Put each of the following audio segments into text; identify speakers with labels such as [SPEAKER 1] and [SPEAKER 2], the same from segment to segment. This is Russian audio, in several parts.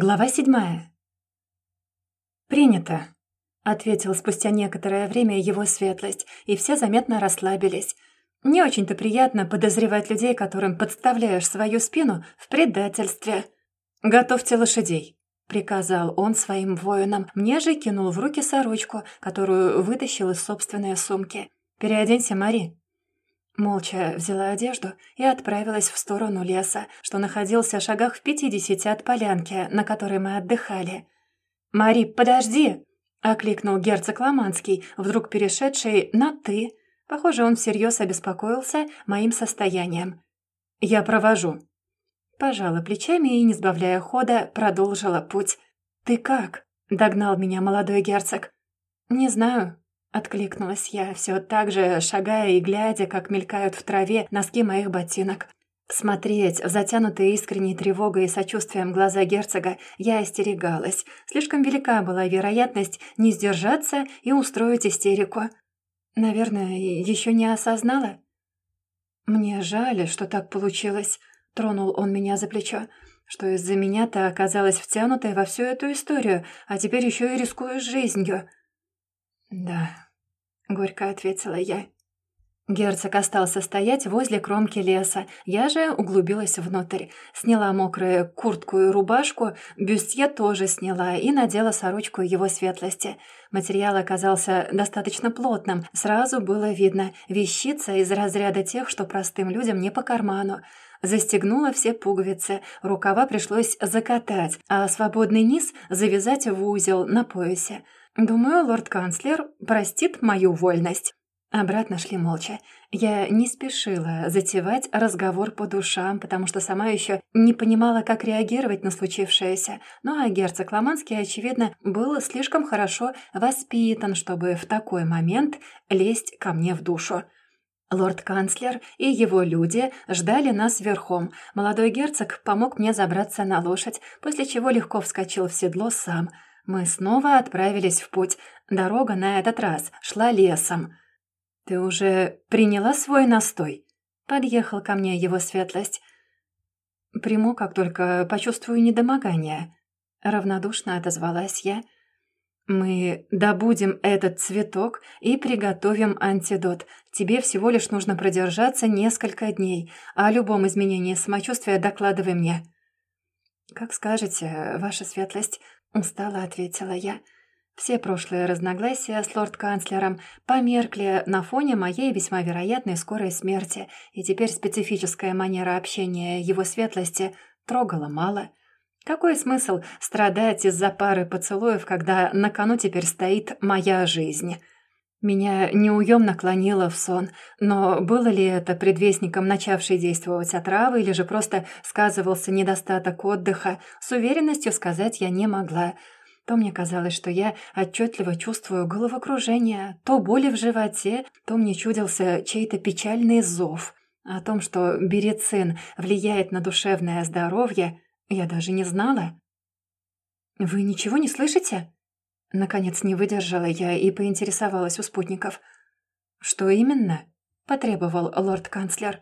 [SPEAKER 1] Глава седьмая. «Принято», — ответил спустя некоторое время его светлость, и все заметно расслабились. «Не очень-то приятно подозревать людей, которым подставляешь свою спину в предательстве. Готовьте лошадей», — приказал он своим воинам. Мне же кинул в руки сорочку, которую вытащил из собственной сумки. «Переоденься, Мари», Молча взяла одежду и отправилась в сторону леса, что находился в шагах в пятидесяти от полянки, на которой мы отдыхали. «Мари, подожди!» — окликнул герцог Ломанский, вдруг перешедший на «ты». Похоже, он всерьез обеспокоился моим состоянием. «Я провожу». Пожала плечами и, не сбавляя хода, продолжила путь. «Ты как?» — догнал меня молодой герцог. «Не знаю», Откликнулась я, все так же шагая и глядя, как мелькают в траве носки моих ботинок. Смотреть в затянутые искренней тревогой и сочувствием глаза герцога я остерегалась. Слишком велика была вероятность не сдержаться и устроить истерику. Наверное, еще не осознала? «Мне жаль, что так получилось», — тронул он меня за плечо, «что из-за меня ты оказалась втянутой во всю эту историю, а теперь еще и рискуешь жизнью». «Да», — горько ответила я. Герцог остался стоять возле кромки леса. Я же углубилась внутрь. Сняла мокрую куртку и рубашку, бюстье тоже сняла и надела сорочку его светлости. Материал оказался достаточно плотным. Сразу было видно, вещица из разряда тех, что простым людям не по карману. Застегнула все пуговицы, рукава пришлось закатать, а свободный низ завязать в узел на поясе. Думаю, лорд-канцлер простит мою вольность. Обратно шли молча. Я не спешила затевать разговор по душам, потому что сама еще не понимала, как реагировать на случившееся. Ну а герцог Ломанский, очевидно, был слишком хорошо воспитан, чтобы в такой момент лезть ко мне в душу. Лорд-канцлер и его люди ждали нас верхом. Молодой герцог помог мне забраться на лошадь, после чего легко вскочил в седло сам – мы снова отправились в путь. Дорога на этот раз шла лесом. «Ты уже приняла свой настой?» Подъехал ко мне его светлость. «Приму, как только почувствую недомогание», — равнодушно отозвалась я. «Мы добудем этот цветок и приготовим антидот. Тебе всего лишь нужно продержаться несколько дней, о любом изменении самочувствия докладывай мне». «Как скажете, ваша светлость», Устало ответила я. Все прошлые разногласия с лорд-канцлером померкли на фоне моей весьма вероятной скорой смерти, и теперь специфическая манера общения его светлости трогала мало. Какой смысл страдать из-за пары поцелуев, когда на кону теперь стоит моя жизнь? Меня неуемно клонило в сон, но было ли это предвестником начавшей действовать отравы или же просто сказывался недостаток отдыха, с уверенностью сказать я не могла. То мне казалось, что я отчетливо чувствую головокружение, то боли в животе, то мне чудился чей-то печальный зов. О том, что берицин влияет на душевное здоровье, я даже не знала. «Вы ничего не слышите?» Наконец не выдержала я и поинтересовалась у спутников. «Что именно?» — потребовал лорд-канцлер.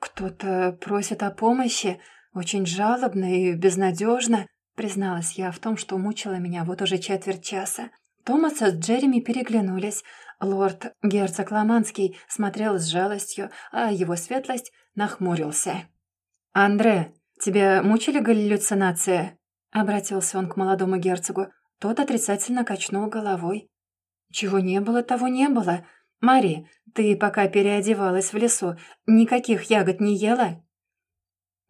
[SPEAKER 1] «Кто-то просит о помощи, очень жалобно и безнадежно», призналась я в том, что мучила меня вот уже четверть часа. Томас с Джереми переглянулись. Лорд герцог Ломанский смотрел с жалостью, а его светлость нахмурился. «Андре, тебя мучили галлюцинации?» — обратился он к молодому герцогу. Тот отрицательно качнул головой. «Чего не было, того не было. Мари, ты пока переодевалась в лесу, никаких ягод не ела?»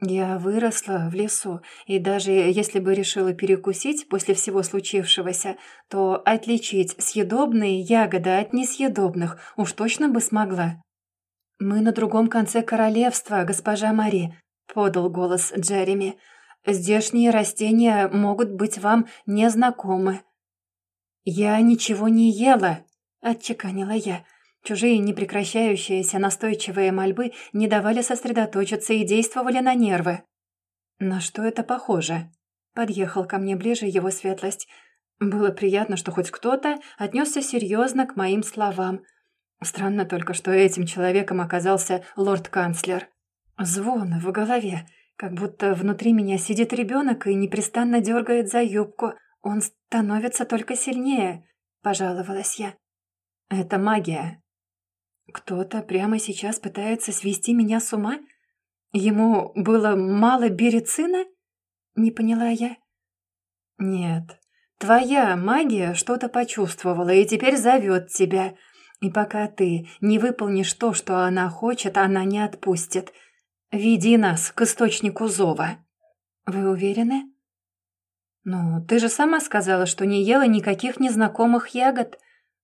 [SPEAKER 1] Я выросла в лесу, и даже если бы решила перекусить после всего случившегося, то отличить съедобные ягоды от несъедобных уж точно бы смогла. «Мы на другом конце королевства, госпожа Мари», — подал голос Джереми. Здешние растения могут быть вам незнакомы». «Я ничего не ела», — отчеканила я. Чужие непрекращающиеся настойчивые мольбы не давали сосредоточиться и действовали на нервы. «На что это похоже?» Подъехал ко мне ближе его светлость. Было приятно, что хоть кто-то отнесся серьезно к моим словам. Странно только, что этим человеком оказался лорд-канцлер. Звон в голове, Как будто внутри меня сидит ребенок и непрестанно дергает за юбку. Он становится только сильнее, пожаловалась я. Это магия. Кто-то прямо сейчас пытается свести меня с ума? Ему было мало берецина? Не поняла я. Нет, твоя магия что-то почувствовала и теперь зовет тебя. И пока ты не выполнишь то, что она хочет, она не отпустит. Веди нас к источнику зова. Вы уверены? Ну, ты же сама сказала, что не ела никаких незнакомых ягод.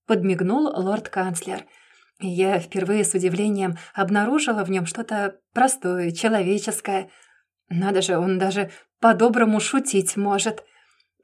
[SPEAKER 1] Подмигнул лорд-канцлер. Я впервые с удивлением обнаружила в нем что-то простое, человеческое. Надо же, он даже по-доброму шутить может.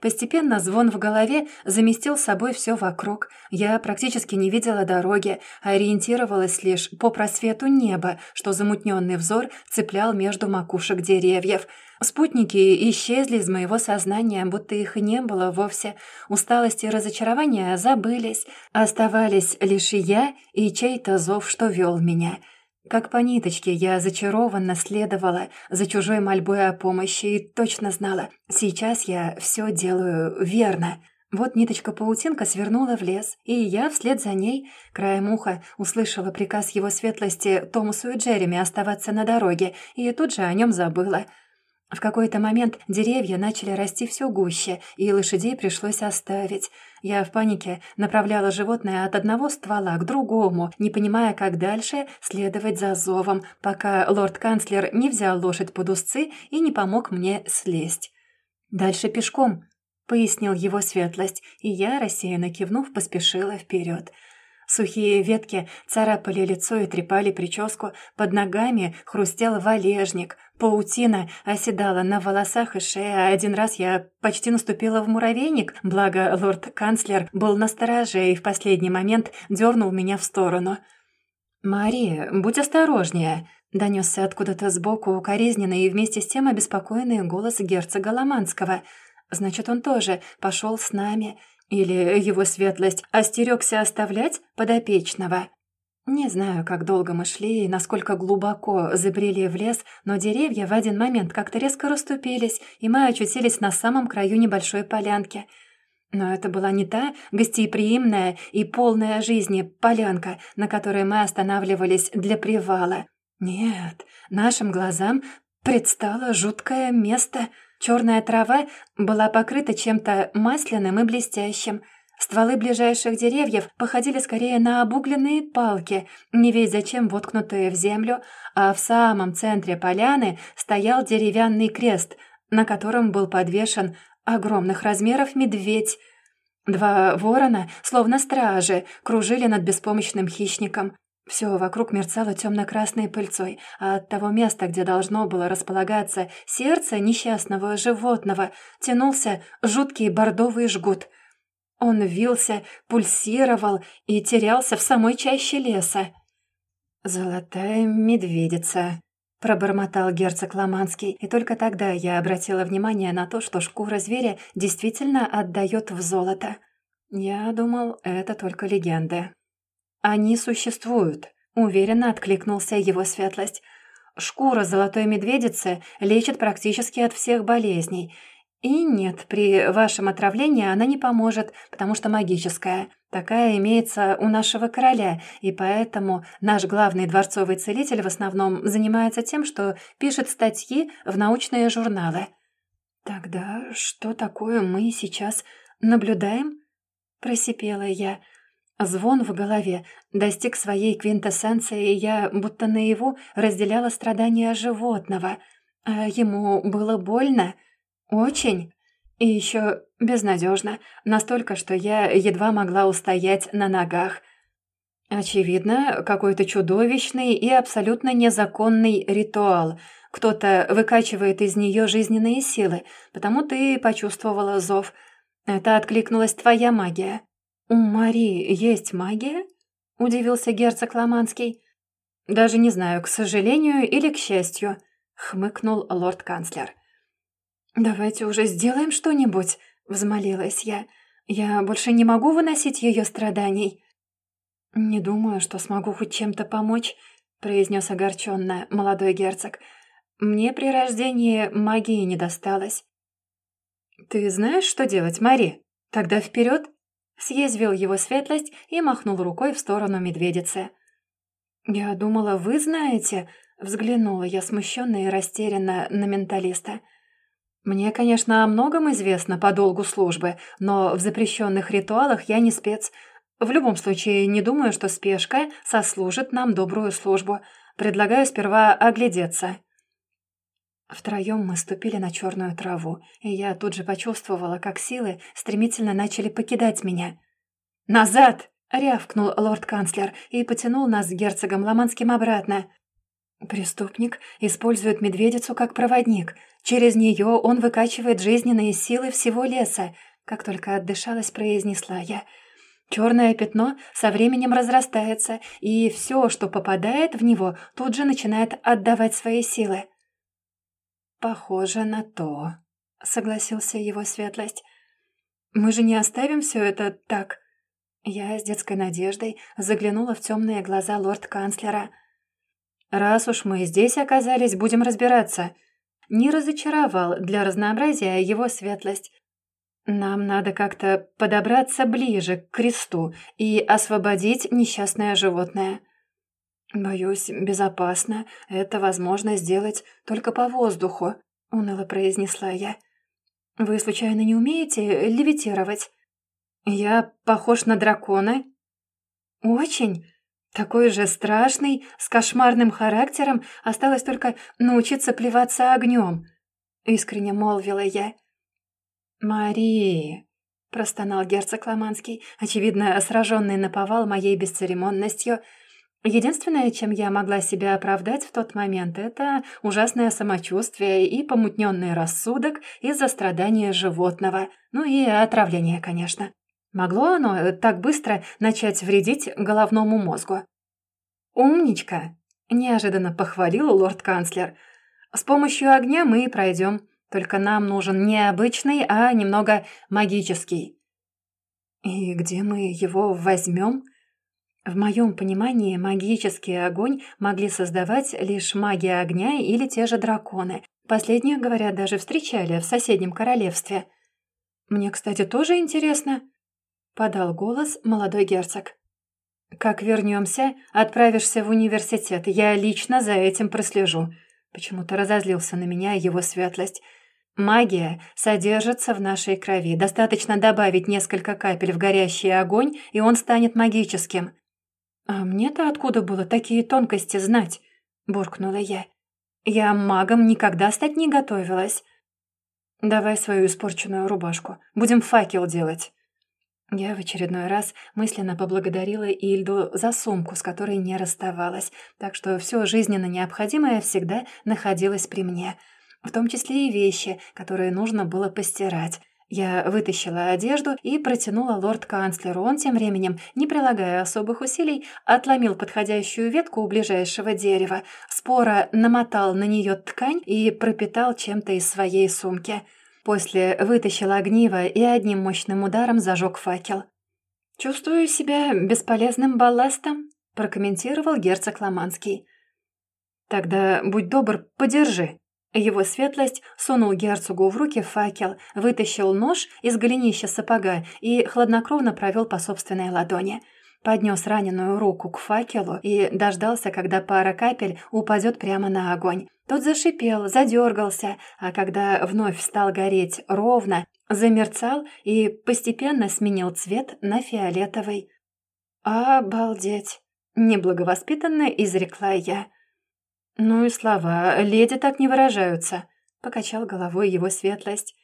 [SPEAKER 1] Постепенно звон в голове заместил собой все вокруг. Я практически не видела дороги, ориентировалась лишь по просвету неба, что замутненный взор цеплял между макушек деревьев. Спутники исчезли из моего сознания, будто их и не было вовсе. Усталость и разочарование забылись. Оставались лишь я и чей-то зов, что вел меня — как по ниточке я зачарованно следовала за чужой мольбой о помощи и точно знала, сейчас я все делаю верно. Вот ниточка-паутинка свернула в лес, и я вслед за ней, краем уха, услышала приказ его светлости Томасу и Джереми оставаться на дороге, и тут же о нем забыла — в какой-то момент деревья начали расти все гуще, и лошадей пришлось оставить. Я в панике направляла животное от одного ствола к другому, не понимая, как дальше следовать за зовом, пока лорд-канцлер не взял лошадь под узцы и не помог мне слезть. «Дальше пешком», — пояснил его светлость, и я, рассеянно кивнув, поспешила вперед. Сухие ветки царапали лицо и трепали прическу, под ногами хрустел валежник, паутина оседала на волосах и шее, а один раз я почти наступила в муравейник, благо лорд-канцлер был настороже и в последний момент дернул меня в сторону. «Мария, будь осторожнее», — донесся откуда-то сбоку укоризненный и вместе с тем обеспокоенный голос герцога Ломанского. «Значит, он тоже пошел с нами». Или его светлость остерегся оставлять подопечного? Не знаю, как долго мы шли и насколько глубоко забрели в лес, но деревья в один момент как-то резко расступились, и мы очутились на самом краю небольшой полянки. Но это была не та гостеприимная и полная жизни полянка, на которой мы останавливались для привала. Нет, нашим глазам предстало жуткое место — Черная трава была покрыта чем-то масляным и блестящим. Стволы ближайших деревьев походили скорее на обугленные палки, не весь зачем воткнутые в землю, а в самом центре поляны стоял деревянный крест, на котором был подвешен огромных размеров медведь. Два ворона, словно стражи, кружили над беспомощным хищником. Все вокруг мерцало темно-красной пыльцой, а от того места, где должно было располагаться сердце несчастного животного, тянулся жуткий бордовый жгут. Он вился, пульсировал и терялся в самой чаще леса. «Золотая медведица», — пробормотал герцог Ломанский, и только тогда я обратила внимание на то, что шкура зверя действительно отдает в золото. Я думал, это только легенда. «Они существуют», — уверенно откликнулся его светлость. «Шкура золотой медведицы лечит практически от всех болезней. И нет, при вашем отравлении она не поможет, потому что магическая. Такая имеется у нашего короля, и поэтому наш главный дворцовый целитель в основном занимается тем, что пишет статьи в научные журналы». «Тогда что такое мы сейчас наблюдаем?» — просипела я. Звон в голове достиг своей квинтэссенции, и я, будто наяву, разделяла страдания животного. А ему было больно? Очень? И еще безнадежно, настолько, что я едва могла устоять на ногах. Очевидно, какой-то чудовищный и абсолютно незаконный ритуал. Кто-то выкачивает из нее жизненные силы, потому ты почувствовала зов. Это откликнулась твоя магия. «У Марии есть магия?» — удивился герцог Ломанский. «Даже не знаю, к сожалению или к счастью», — хмыкнул лорд-канцлер. «Давайте уже сделаем что-нибудь», — взмолилась я. «Я больше не могу выносить ее страданий». «Не думаю, что смогу хоть чем-то помочь», — произнес огорченно молодой герцог. Мне при рождении магии не досталось». «Ты знаешь, что делать, Мари? Тогда вперед!» Съязвил его светлость и махнул рукой в сторону медведицы. «Я думала, вы знаете...» Взглянула я смущенно и растерянно на менталиста. «Мне, конечно, о многом известно по долгу службы, но в запрещенных ритуалах я не спец. В любом случае, не думаю, что спешка сослужит нам добрую службу. Предлагаю сперва оглядеться». Втроем мы ступили на черную траву, и я тут же почувствовала, как силы стремительно начали покидать меня. «Назад!» — рявкнул лорд-канцлер и потянул нас с герцогом Ломанским обратно. Преступник использует медведицу как проводник. Через нее он выкачивает жизненные силы всего леса. Как только отдышалась, произнесла я. Черное пятно со временем разрастается, и все, что попадает в него, тут же начинает отдавать свои силы. «Похоже на то», — согласился его светлость. «Мы же не оставим все это так?» Я с детской надеждой заглянула в темные глаза лорд-канцлера. «Раз уж мы здесь оказались, будем разбираться». Не разочаровал для разнообразия его светлость. «Нам надо как-то подобраться ближе к кресту и освободить несчастное животное». «Боюсь, безопасно. Это возможно сделать только по воздуху», — уныло произнесла я. «Вы случайно не умеете левитировать?» «Я похож на дракона?» «Очень. Такой же страшный, с кошмарным характером, осталось только научиться плеваться огнем», — искренне молвила я. «Мария», — простонал герцог Ломанский, очевидно, сраженный наповал моей бесцеремонностью, — Единственное, чем я могла себя оправдать в тот момент, это ужасное самочувствие и помутненный рассудок из-за страдания животного, ну и отравление, конечно. Могло оно так быстро начать вредить головному мозгу? «Умничка!» – неожиданно похвалил лорд-канцлер. «С помощью огня мы пройдем, только нам нужен не обычный, а немного магический». «И где мы его возьмем?» В моем понимании магический огонь могли создавать лишь магия огня или те же драконы. Последних, говорят, даже встречали в соседнем королевстве. «Мне, кстати, тоже интересно», — подал голос молодой герцог. «Как вернемся, отправишься в университет, я лично за этим прослежу». Почему-то разозлился на меня его светлость. «Магия содержится в нашей крови. Достаточно добавить несколько капель в горящий огонь, и он станет магическим. «А мне-то откуда было такие тонкости знать?» – буркнула я. «Я магом никогда стать не готовилась». «Давай свою испорченную рубашку. Будем факел делать». Я в очередной раз мысленно поблагодарила Ильду за сумку, с которой не расставалась, так что все жизненно необходимое всегда находилось при мне, в том числе и вещи, которые нужно было постирать. Я вытащила одежду и протянула лорд-канцлеру. Он тем временем, не прилагая особых усилий, отломил подходящую ветку у ближайшего дерева, спора намотал на нее ткань и пропитал чем-то из своей сумки. После вытащил огниво и одним мощным ударом зажег факел. «Чувствую себя бесполезным балластом», — прокомментировал герцог Ломанский. «Тогда, будь добр, подержи», его светлость сунул герцогу в руки факел, вытащил нож из голенища сапога и хладнокровно провел по собственной ладони. Поднес раненую руку к факелу и дождался, когда пара капель упадет прямо на огонь. Тот зашипел, задергался, а когда вновь стал гореть ровно, замерцал и постепенно сменил цвет на фиолетовый. «Обалдеть!» – неблаговоспитанно изрекла я – «Ну и слова, леди так не выражаются», — покачал головой его светлость.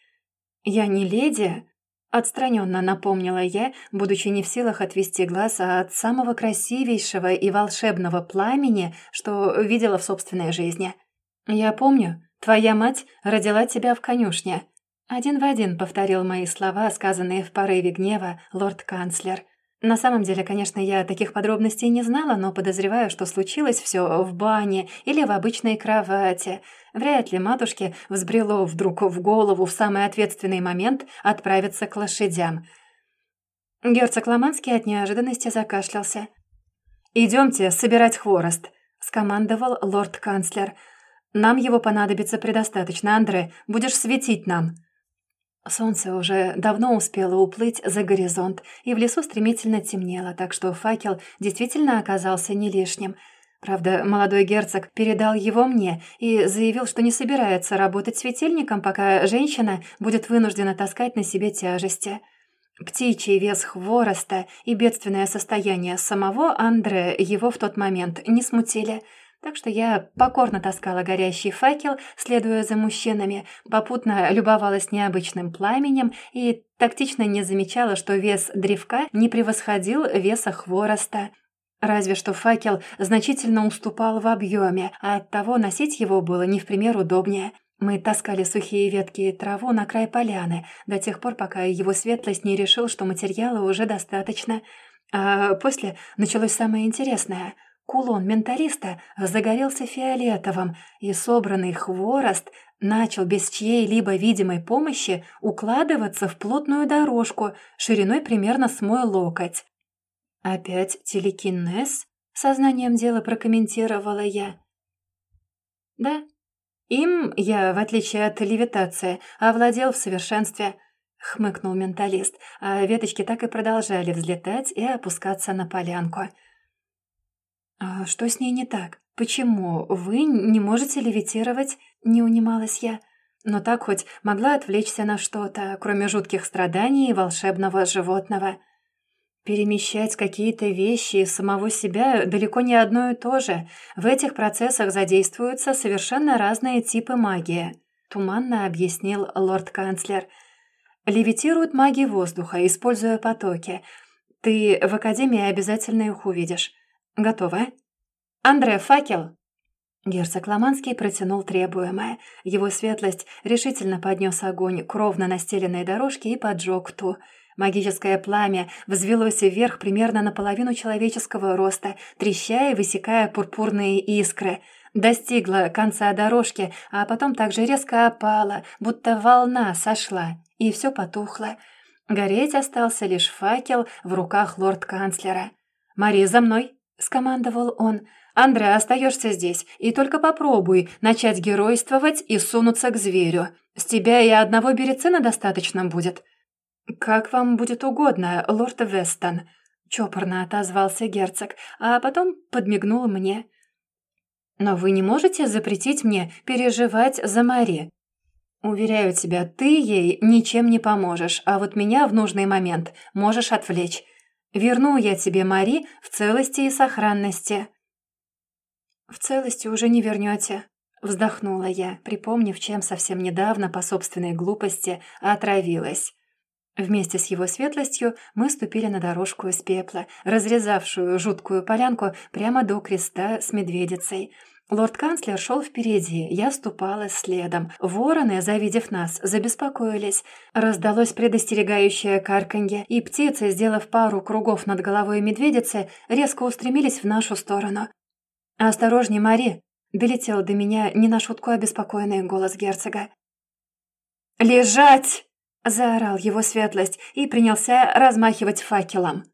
[SPEAKER 1] «Я не леди», — отстраненно напомнила я, будучи не в силах отвести глаз от самого красивейшего и волшебного пламени, что видела в собственной жизни. «Я помню, твоя мать родила тебя в конюшне». Один в один повторил мои слова, сказанные в порыве гнева лорд-канцлер — на самом деле, конечно, я таких подробностей не знала, но подозреваю, что случилось все в бане или в обычной кровати. Вряд ли матушке взбрело вдруг в голову в самый ответственный момент отправиться к лошадям. Герцог Ломанский от неожиданности закашлялся. «Идемте собирать хворост», — скомандовал лорд-канцлер. Нам его понадобится предостаточно, Андре. Будешь светить нам». Солнце уже давно успело уплыть за горизонт, и в лесу стремительно темнело, так что факел действительно оказался не лишним. Правда, молодой герцог передал его мне и заявил, что не собирается работать светильником, пока женщина будет вынуждена таскать на себе тяжести. Птичий вес хвороста и бедственное состояние самого Андре его в тот момент не смутили – так что я покорно таскала горящий факел, следуя за мужчинами, попутно любовалась необычным пламенем и тактично не замечала, что вес древка не превосходил веса хвороста. Разве что факел значительно уступал в объеме, а оттого носить его было не в пример удобнее. Мы таскали сухие ветки и траву на край поляны до тех пор, пока его светлость не решил, что материала уже достаточно. А после началось самое интересное — Кулон менталиста загорелся фиолетовым, и собранный хворост начал без чьей-либо видимой помощи укладываться в плотную дорожку шириной примерно с мой локоть. «Опять телекинез?» — сознанием дела прокомментировала я. «Да, им я, в отличие от левитации, овладел в совершенстве», — хмыкнул менталист, а веточки так и продолжали взлетать и опускаться на полянку — «А что с ней не так? Почему вы не можете левитировать?» — не унималась я. Но так хоть могла отвлечься на что-то, кроме жутких страданий и волшебного животного. Перемещать какие-то вещи из самого себя далеко не одно и то же. В этих процессах задействуются совершенно разные типы магии, туманно объяснил лорд-канцлер. Левитируют маги воздуха, используя потоки. Ты в академии обязательно их увидишь. «Готово. Андре, факел!» Герцог Ломанский протянул требуемое. Его светлость решительно поднес огонь к ровно настеленной дорожке и поджег ту. Магическое пламя взвелось вверх примерно наполовину человеческого роста, трещая и высекая пурпурные искры. Достигла конца дорожки, а потом также резко опала, будто волна сошла, и все потухло. Гореть остался лишь факел в руках лорд-канцлера. «Мари, за мной!» — скомандовал он. «Андре, остаешься здесь, и только попробуй начать геройствовать и сунуться к зверю. С тебя и одного берецина достаточно будет». «Как вам будет угодно, лорд Вестон», — чопорно отозвался герцог, а потом подмигнул мне. «Но вы не можете запретить мне переживать за Мари?» «Уверяю тебя, ты ей ничем не поможешь, а вот меня в нужный момент можешь отвлечь. Верну я тебе Мари в целости и сохранности». «В целости уже не вернете», — вздохнула я, припомнив, чем совсем недавно по собственной глупости отравилась. Вместе с его светлостью мы ступили на дорожку из пепла, разрезавшую жуткую полянку прямо до креста с медведицей — Лорд-канцлер шел впереди, я ступала следом. Вороны, завидев нас, забеспокоились. Раздалось предостерегающее карканье, и птицы, сделав пару кругов над головой медведицы, резко устремились в нашу сторону. «Осторожней, Мари!» — долетел до меня не на шутку обеспокоенный голос герцога. «Лежать!» — заорал его светлость и принялся размахивать факелом.